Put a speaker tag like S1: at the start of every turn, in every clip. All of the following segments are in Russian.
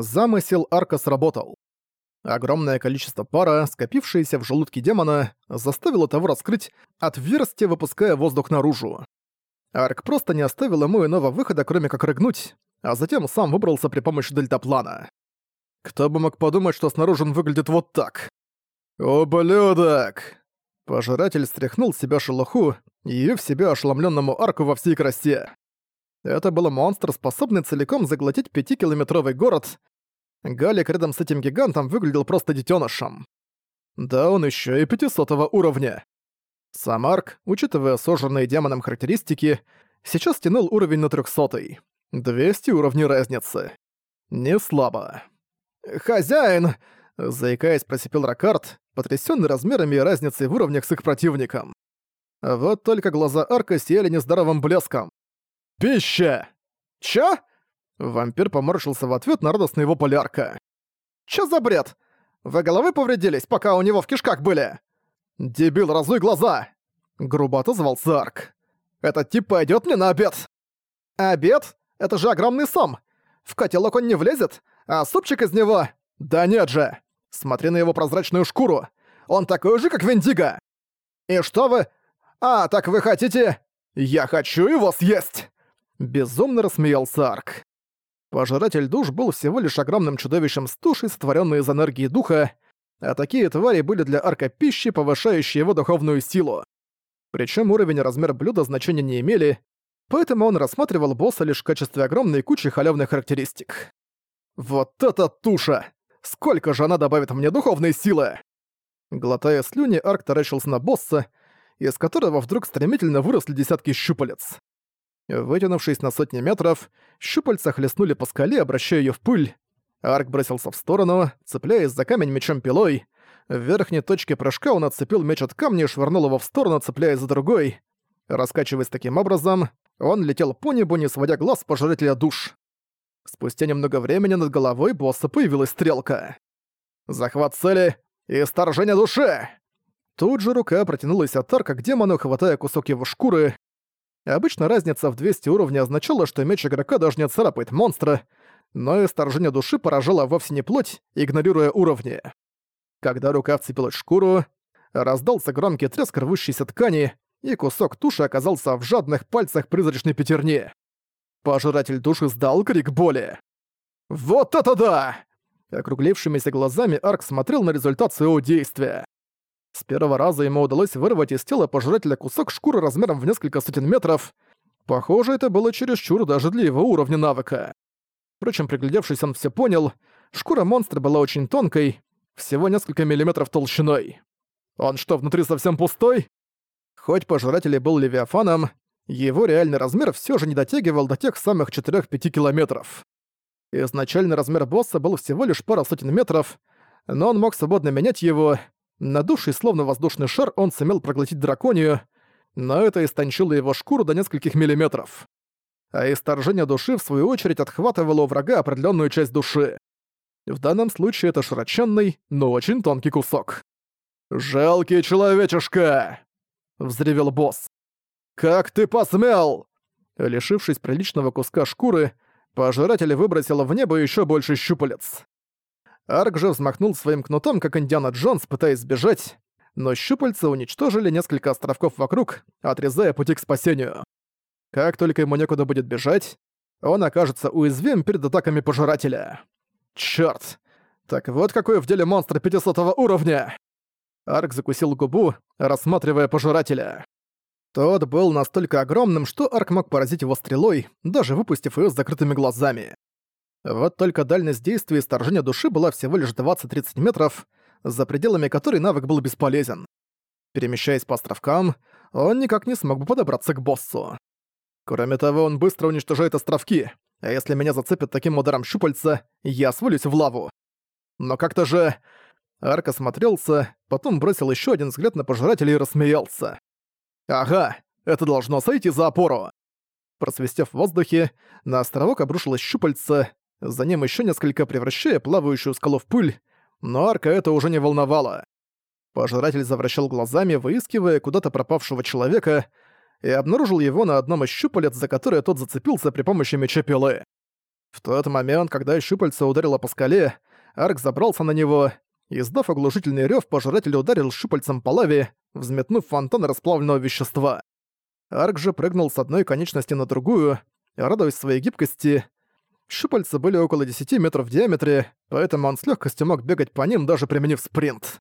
S1: Замысел арка сработал. Огромное количество пара, скопившееся в желудке демона, заставило того раскрыть отверстие, выпуская воздух наружу. Арк просто не оставил ему иного выхода, кроме как рыгнуть, а затем сам выбрался при помощи дельтаплана. Кто бы мог подумать, что снаружи он выглядит вот так. «Ублюдок!» Пожиратель стряхнул себя шелуху и явив себя ошеломленному арку во всей красе. Это был монстр, способный целиком заглотить пятикилометровый город. Галик рядом с этим гигантом выглядел просто детенышем. Да, он еще и 500 уровня. Сам Арк, учитывая сожранные демоном характеристики, сейчас тянул уровень на 300 -й. 200 уровней разницы. Не слабо. «Хозяин!» — заикаясь, просипел Ракард, потрясённый размерами и разницей в уровнях с их противником. Вот только глаза Арка сияли нездоровым блеском. «Пища!» «Чё?» Вампир поморщился в ответ на радостный его полярка. «Чё за бред? Вы головы повредились, пока у него в кишках были?» «Дебил, разуй глаза!» Грубо отозвался Арк. «Этот тип пойдет мне на обед!» «Обед? Это же огромный сом! В котелок он не влезет, а супчик из него... Да нет же! Смотри на его прозрачную шкуру! Он такой же, как Виндиго!» «И что вы... А, так вы хотите... Я хочу его съесть!» Безумно рассмеялся Арк. Пожиратель душ был всего лишь огромным чудовищем с тушей, сотворённой из энергии духа, а такие твари были для Арка пищи, повышающей его духовную силу. Причем уровень и размер блюда значения не имели, поэтому он рассматривал босса лишь в качестве огромной кучи халявных характеристик. «Вот эта туша! Сколько же она добавит мне духовной силы!» Глотая слюни, Арк таращился на босса, из которого вдруг стремительно выросли десятки щупалец. Вытянувшись на сотни метров, щупальца хлестнули по скале, обращая ее в пыль. Арк бросился в сторону, цепляясь за камень мечом-пилой. В верхней точке прыжка он отцепил меч от камня и швырнул его в сторону, цепляясь за другой. Раскачиваясь таким образом, он летел по небу, не сводя глаз пожирателя душ. Спустя немного времени над головой босса появилась стрелка. «Захват цели и сторжение души!» Тут же рука протянулась от арка к демону, хватая кусок его шкуры. Обычно разница в 200 уровней означала, что меч игрока даже не царапает монстра, но исторжение души поражало вовсе не плоть, игнорируя уровни. Когда рука вцепилась в шкуру, раздался громкий треск рвущейся ткани, и кусок туши оказался в жадных пальцах призрачной пятерни. Пожиратель души сдал крик боли. «Вот это да!» Округлившимися глазами Арк смотрел на результат своего действия. С первого раза ему удалось вырвать из тела пожирателя кусок шкуры размером в несколько сотен метров. Похоже, это было чересчур даже для его уровня навыка. Впрочем, приглядевшись, он все понял. Шкура монстра была очень тонкой, всего несколько миллиметров толщиной. Он что, внутри совсем пустой? Хоть пожиратель и был левиафаном, его реальный размер все же не дотягивал до тех самых 4-5 километров. Изначальный размер босса был всего лишь пара сотен метров, но он мог свободно менять его, Надувший словно воздушный шар, он сумел проглотить драконию, но это истончило его шкуру до нескольких миллиметров. А исторжение души, в свою очередь, отхватывало у врага определенную часть души. В данном случае это широченный, но очень тонкий кусок. «Жалкий человечишка!» — взревел босс. «Как ты посмел?» Лишившись приличного куска шкуры, пожиратель выбросил в небо еще больше щупалец. Арк же взмахнул своим кнутом, как Индиана Джонс, пытаясь сбежать, но щупальца уничтожили несколько островков вокруг, отрезая пути к спасению. Как только ему некуда будет бежать, он окажется уязвим перед атаками Пожирателя. Чёрт! Так вот какой в деле монстр 500 уровня! Арк закусил губу, рассматривая Пожирателя. Тот был настолько огромным, что Арк мог поразить его стрелой, даже выпустив её с закрытыми глазами. Вот только дальность действия и души была всего лишь 20-30 метров, за пределами которой навык был бесполезен. Перемещаясь по островкам, он никак не смог бы подобраться к боссу. Кроме того, он быстро уничтожает островки, а если меня зацепят таким ударом щупальца, я свалюсь в лаву. Но как-то же... Арк осмотрелся, потом бросил еще один взгляд на пожирателя и рассмеялся. «Ага, это должно сойти за опору!» Просвистев в воздухе, на островок обрушилось щупальце, за ним еще несколько превращая плавающую скалу в пыль, но арка это уже не волновало. Пожиратель завращал глазами, выискивая куда-то пропавшего человека, и обнаружил его на одном из щупалец, за которое тот зацепился при помощи меча пилы. В тот момент, когда щупальце ударило по скале, Арк забрался на него. Издав оглушительный рёв, пожиратель ударил щупальцем по лаве, взметнув фонтан расплавленного вещества. Арк же прыгнул с одной конечности на другую, радуясь своей гибкости. Щупальца были около 10 метров в диаметре, поэтому он с легкостью мог бегать по ним, даже применив спринт.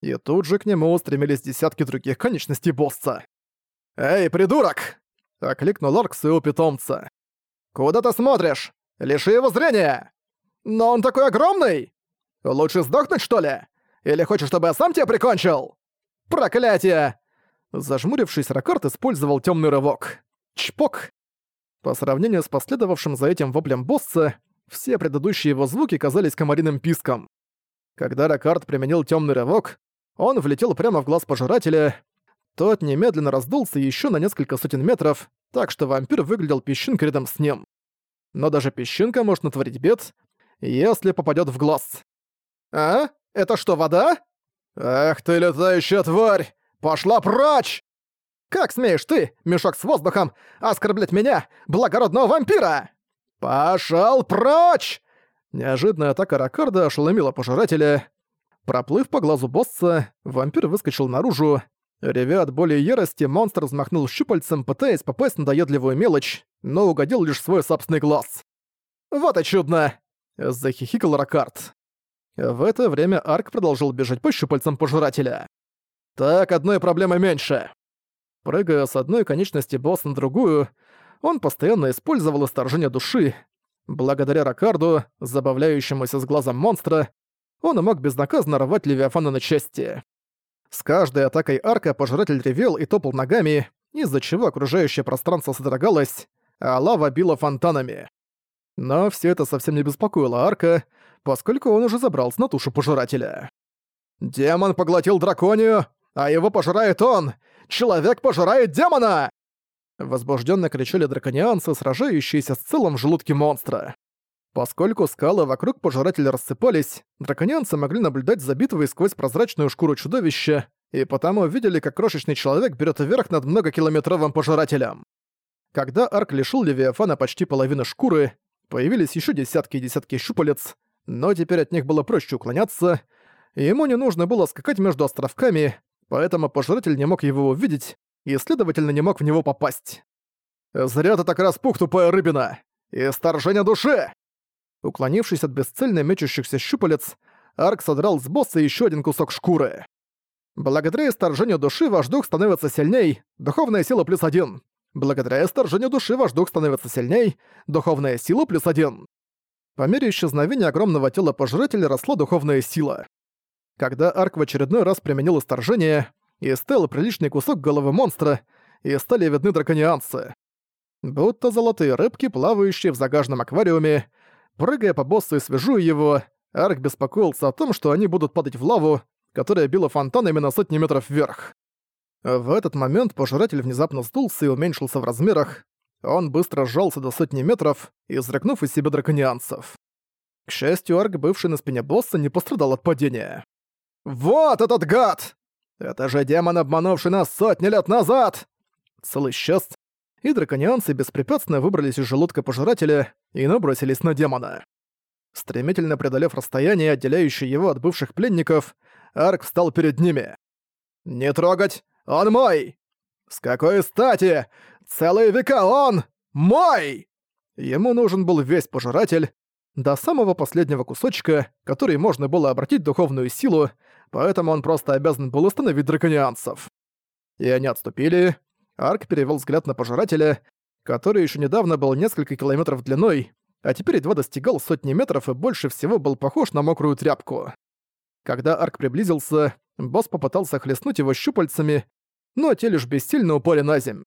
S1: И тут же к нему устремились десятки других конечностей босса. «Эй, придурок!» — окликнул Арк своего питомца. «Куда ты смотришь? Лиши его зрения!» «Но он такой огромный! Лучше сдохнуть, что ли? Или хочешь, чтобы я сам тебя прикончил?» «Проклятие!» Зажмурившись, Ракарт использовал темный рывок. Чпок! По сравнению с последовавшим за этим воплем босса, все предыдущие его звуки казались комариным писком. Когда Ракарт применил темный рывок, он влетел прямо в глаз пожирателя. Тот немедленно раздулся еще на несколько сотен метров, так что вампир выглядел песчинкой рядом с ним. Но даже песчинка может натворить бед, если попадет в глаз. «А? Это что, вода?» «Ах ты, летающая тварь! Пошла прочь!» «Как смеешь ты, мешок с воздухом, оскорблять меня, благородного вампира?» «Пошёл прочь!» Неожиданная атака Ракарда ошеломила пожирателя. Проплыв по глазу босса, вампир выскочил наружу. Ревя от боли и ярости, монстр взмахнул щупальцем, пытаясь попасть на доедливую мелочь, но угодил лишь свой собственный глаз. «Вот и чудно!» — захихикал Ракард. В это время Арк продолжил бежать по щупальцам пожирателя. Так, одной проблемы меньше. Прыгая с одной конечности босса на другую, он постоянно использовал исторжение души. Благодаря Ракарду, забавляющемуся с глазом монстра, он мог безнаказанно рвать Левиафана на части. С каждой атакой арка пожиратель ревел и топал ногами, из-за чего окружающее пространство содрогалось, а лава била фонтанами. Но все это совсем не беспокоило арка, поскольку он уже забрался на тушу пожирателя. «Демон поглотил драконию! а его пожирает он! Человек пожирает демона!» Возбужденно кричали драконианцы, сражающиеся с целым в желудке монстра. Поскольку скалы вокруг пожирателя рассыпались, драконианцы могли наблюдать за битвой сквозь прозрачную шкуру чудовища, и потому видели, как крошечный человек берет вверх над многокилометровым пожирателем. Когда Арк лишил Левиафана почти половины шкуры, появились еще десятки и десятки щупалец, но теперь от них было проще уклоняться, и ему не нужно было скакать между островками, поэтому пожиратель не мог его увидеть и, следовательно, не мог в него попасть. «Зря ты так распух, тупая рыбина! И сторжение души!» Уклонившись от бесцельно мечущихся щупалец, Арк содрал с босса еще один кусок шкуры. Благодаря исторжению души ваш дух становится сильней, духовная сила плюс один. Благодаря исторжению души ваш дух становится сильней, духовная сила плюс один. По мере исчезновения огромного тела пожирателя росла духовная сила. Когда Арк в очередной раз применил исторжение, и стал приличный кусок головы монстра, и стали видны драконианцы. Будто золотые рыбки, плавающие в загаженном аквариуме, прыгая по боссу и свяжуя его, Арк беспокоился о том, что они будут падать в лаву, которая била фонтанами на сотни метров вверх. В этот момент пожиратель внезапно сдулся и уменьшился в размерах. Он быстро сжался до сотни метров, изрыгнув из себя драконианцев. К счастью, Арк, бывший на спине босса, не пострадал от падения. «Вот этот гад! Это же демон, обманувший нас сотни лет назад!» Цел исчез, и драконианцы беспрепятственно выбрались из желудка пожирателя и набросились на демона. Стремительно преодолев расстояние, отделяющее его от бывших пленников, Арк встал перед ними. «Не трогать! Он мой! С какой стати? Целые века он мой!» Ему нужен был весь пожиратель, до самого последнего кусочка, который можно было обратить в духовную силу, поэтому он просто обязан был остановить драконианцев. И они отступили. Арк перевел взгляд на пожирателя, который еще недавно был несколько километров длиной, а теперь едва достигал сотни метров и больше всего был похож на мокрую тряпку. Когда Арк приблизился, босс попытался хлестнуть его щупальцами, но те лишь бессильно упали на земь.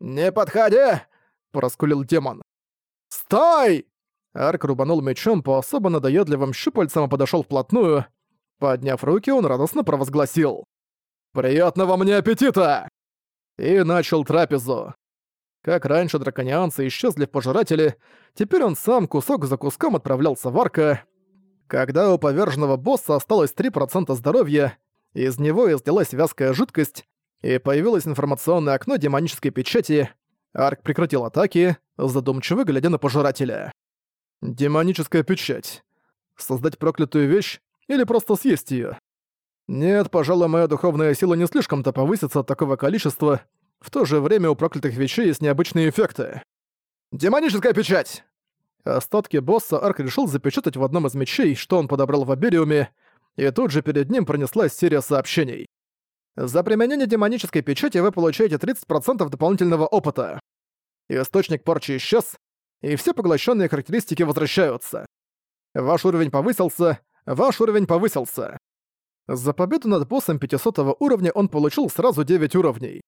S1: «Не подходи!» – проскулил демон. «Стой!» Арк рубанул мечом по особо надоедливым щупальцам и подошёл вплотную. Подняв руки, он радостно провозгласил. «Приятного мне аппетита!» И начал трапезу. Как раньше драконианцы исчезли в пожирателе, теперь он сам кусок за куском отправлялся в арка. Когда у поверженного босса осталось 3% здоровья, из него излилась вязкая жидкость, и появилось информационное окно демонической печати, Арк прекратил атаки, задумчиво глядя на пожирателя. Демоническая печать. Создать проклятую вещь или просто съесть её? Нет, пожалуй, моя духовная сила не слишком-то повысится от такого количества. В то же время у проклятых вещей есть необычные эффекты. Демоническая печать! Остатки босса Арк решил запечатать в одном из мечей, что он подобрал в Абериуме, и тут же перед ним пронеслась серия сообщений. За применение демонической печати вы получаете 30% дополнительного опыта. Источник порчи исчез, и все поглощенные характеристики возвращаются. Ваш уровень повысился, ваш уровень повысился. За победу над боссом 500 уровня он получил сразу 9 уровней.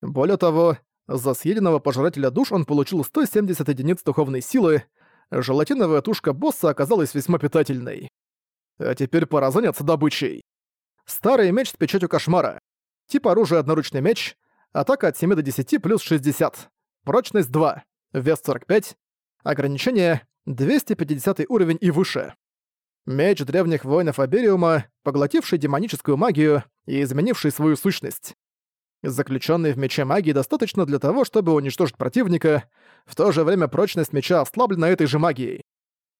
S1: Более того, за съеденного пожирателя душ он получил 170 единиц духовной силы, желатиновая тушка босса оказалась весьма питательной. А теперь пора заняться добычей. Старый меч с печатью кошмара. Тип оружия одноручный меч. Атака от 7 до 10 плюс 60. Прочность 2. Вес 45. Ограничение 250 уровень и выше. Меч древних воинов Абериума, поглотивший демоническую магию и изменивший свою сущность. Заключенный в мече магии достаточно для того, чтобы уничтожить противника, в то же время прочность меча ослаблена этой же магией.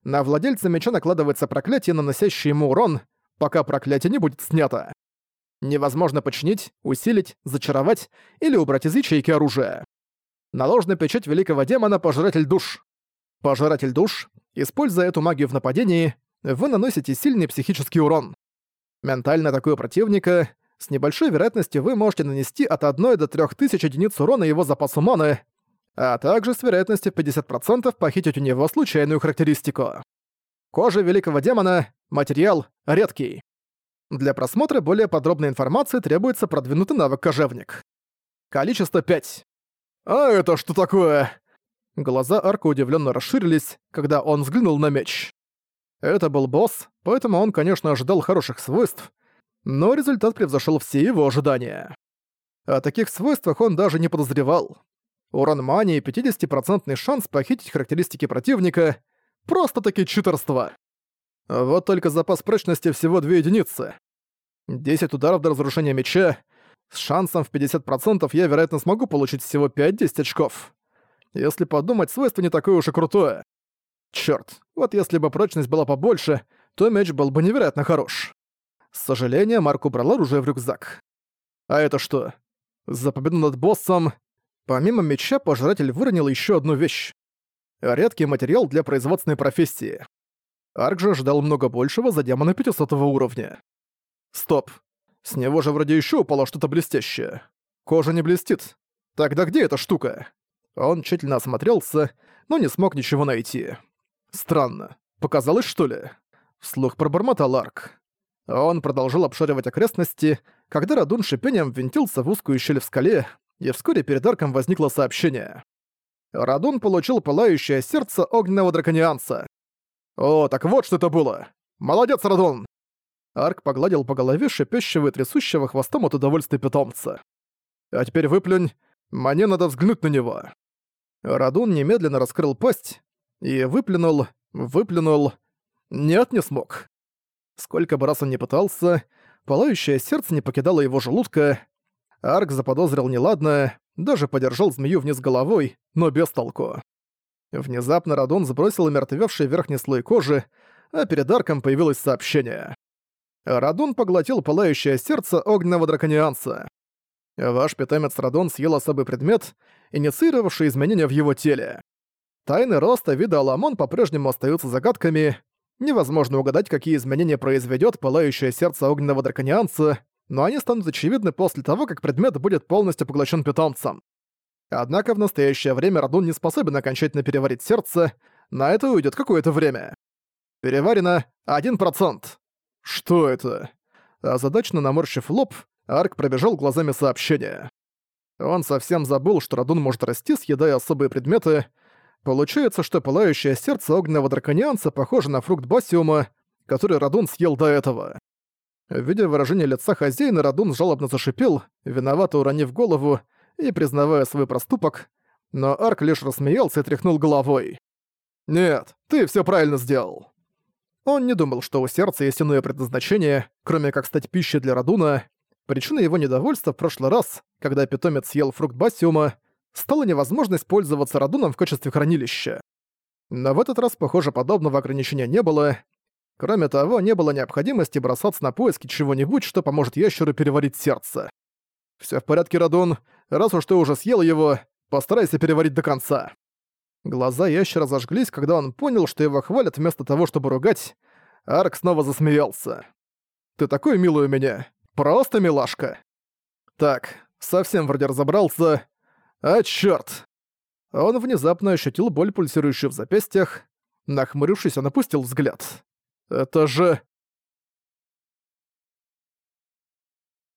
S1: На владельца меча накладывается проклятие, наносящее ему урон, пока проклятие не будет снято. Невозможно починить, усилить, зачаровать или убрать из ячейки оружия. Наложена печать великого демона «Пожиратель душ». Пожиратель душ, используя эту магию в нападении, вы наносите сильный психический урон. Ментально атакуя противника, с небольшой вероятностью вы можете нанести от 1 до 3000 единиц урона его запасу маны, а также с вероятностью 50% похитить у него случайную характеристику. Кожа великого демона, материал, редкий. Для просмотра более подробной информации требуется продвинутый навык кожевник. Количество 5. «А это что такое?» Глаза Арка удивленно расширились, когда он взглянул на меч. Это был босс, поэтому он, конечно, ожидал хороших свойств, но результат превзошел все его ожидания. О таких свойствах он даже не подозревал. Урон мани и 50% шанс похитить характеристики противника — просто-таки читерство. Вот только запас прочности всего 2 единицы. 10 ударов до разрушения меча. С шансом в 50% я, вероятно, смогу получить всего 5-10 очков. Если подумать, свойство не такое уж и крутое. Чёрт, вот если бы прочность была побольше, то меч был бы невероятно хорош. С сожалением, Марк убрал оружие в рюкзак. А это что? За победу над боссом... Помимо меча, пожиратель выронил еще одну вещь. Редкий материал для производственной профессии. Арк же ожидал много большего за демона 500 уровня. Стоп. С него же вроде еще упало что-то блестящее. Кожа не блестит. Тогда где эта штука? Он тщательно осмотрелся, но не смог ничего найти. Странно. Показалось, что ли? Вслух пробормотал Арк. Он продолжил обшаривать окрестности, когда Радун шипением ввинтился в узкую щель в скале, и вскоре перед арком возникло сообщение. Радун получил пылающее сердце огненного драконианца. «О, так вот что это было! Молодец, Радун!» Арк погладил по голове шипящего и трясущего хвостом от удовольствия питомца. «А теперь выплюнь, мне надо взглянуть на него». Радун немедленно раскрыл пасть и выплюнул, выплюнул... Нет, не смог. Сколько бы раз он ни пытался, пылающее сердце не покидало его желудка. Арк заподозрил неладное, даже подержал змею вниз головой, но без толку. Внезапно Радон сбросил мертвевший верхний слой кожи, а перед Арком появилось сообщение. Радон поглотил пылающее сердце огненного драконианца. Ваш питомец Радон съел особый предмет, инициировавший изменения в его теле. Тайны роста вида Аламон по-прежнему остаются загадками, Невозможно угадать, какие изменения произведет пылающее сердце огненного драконианца, но они станут очевидны после того, как предмет будет полностью поглощен питомцем. Однако в настоящее время Радун не способен окончательно переварить сердце, на это уйдет какое-то время. Переварено 1%. Что это? Озадачно наморщив лоб, Арк пробежал глазами сообщения. Он совсем забыл, что Радун может расти, съедая особые предметы, Получается, что пылающее сердце огненного драконианца похоже на фрукт басиума, который Радун съел до этого. Видя выражение лица хозяина, Радун жалобно зашипел, виновато уронив голову и признавая свой проступок, но Арк лишь рассмеялся и тряхнул головой. «Нет, ты все правильно сделал». Он не думал, что у сердца есть иное предназначение, кроме как стать пищей для Радуна. Причиной его недовольства в прошлый раз, когда питомец съел фрукт басиума, стала невозможность пользоваться Радуном в качестве хранилища. Но в этот раз, похоже, подобного ограничения не было. Кроме того, не было необходимости бросаться на поиски чего-нибудь, что поможет ящеру переварить сердце. Всё в порядке, Радун. Раз уж ты уже съел его, постарайся переварить до конца». Глаза ящера зажглись, когда он понял, что его хвалят вместо того, чтобы ругать. Арк снова засмеялся. «Ты такой милый у меня. Просто милашка». «Так, совсем вроде разобрался. А чёрт!» Он внезапно ощутил боль, пульсирующую в запястьях. Нахмурившись, он опустил взгляд. «Это же...